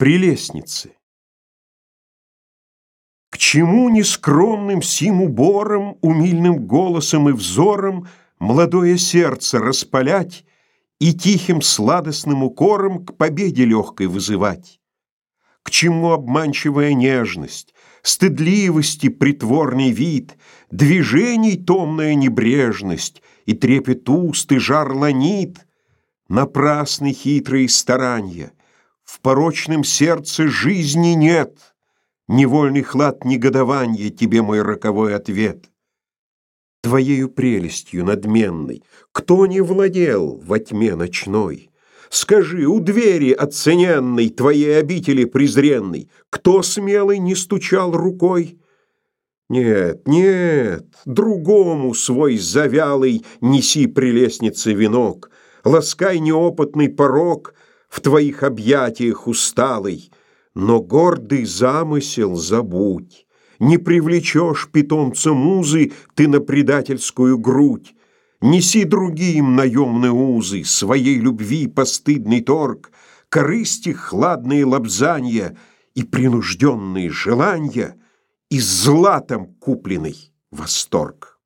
Прелестницы. К чему нескромным сим убором, Умильным голосом и взором Молодое сердце распалять И тихим сладостным укором К победе легкой вызывать? К чему обманчивая нежность, Стыдливости притворный вид, Движений томная небрежность И трепет уст и жар ланит? Напрасны хитрые старанья — в порочном сердце жизни нет, Невольный хлад негодования Тебе мой роковой ответ. Твоею прелестью надменной Кто не владел во тьме ночной? Скажи, у двери оцененной Твоей обители презренной Кто смелый не стучал рукой? Нет, нет, другому свой завялый Неси прелестнице венок, Ласкай неопытный порог — в твоих объятиях усталый, но гордый замысел забудь. Не привлечешь питомца музы ты на предательскую грудь. Неси другим наемные узы, своей любви постыдный торг, корысти хладные лобзанья и принужденные желания и златом купленный восторг.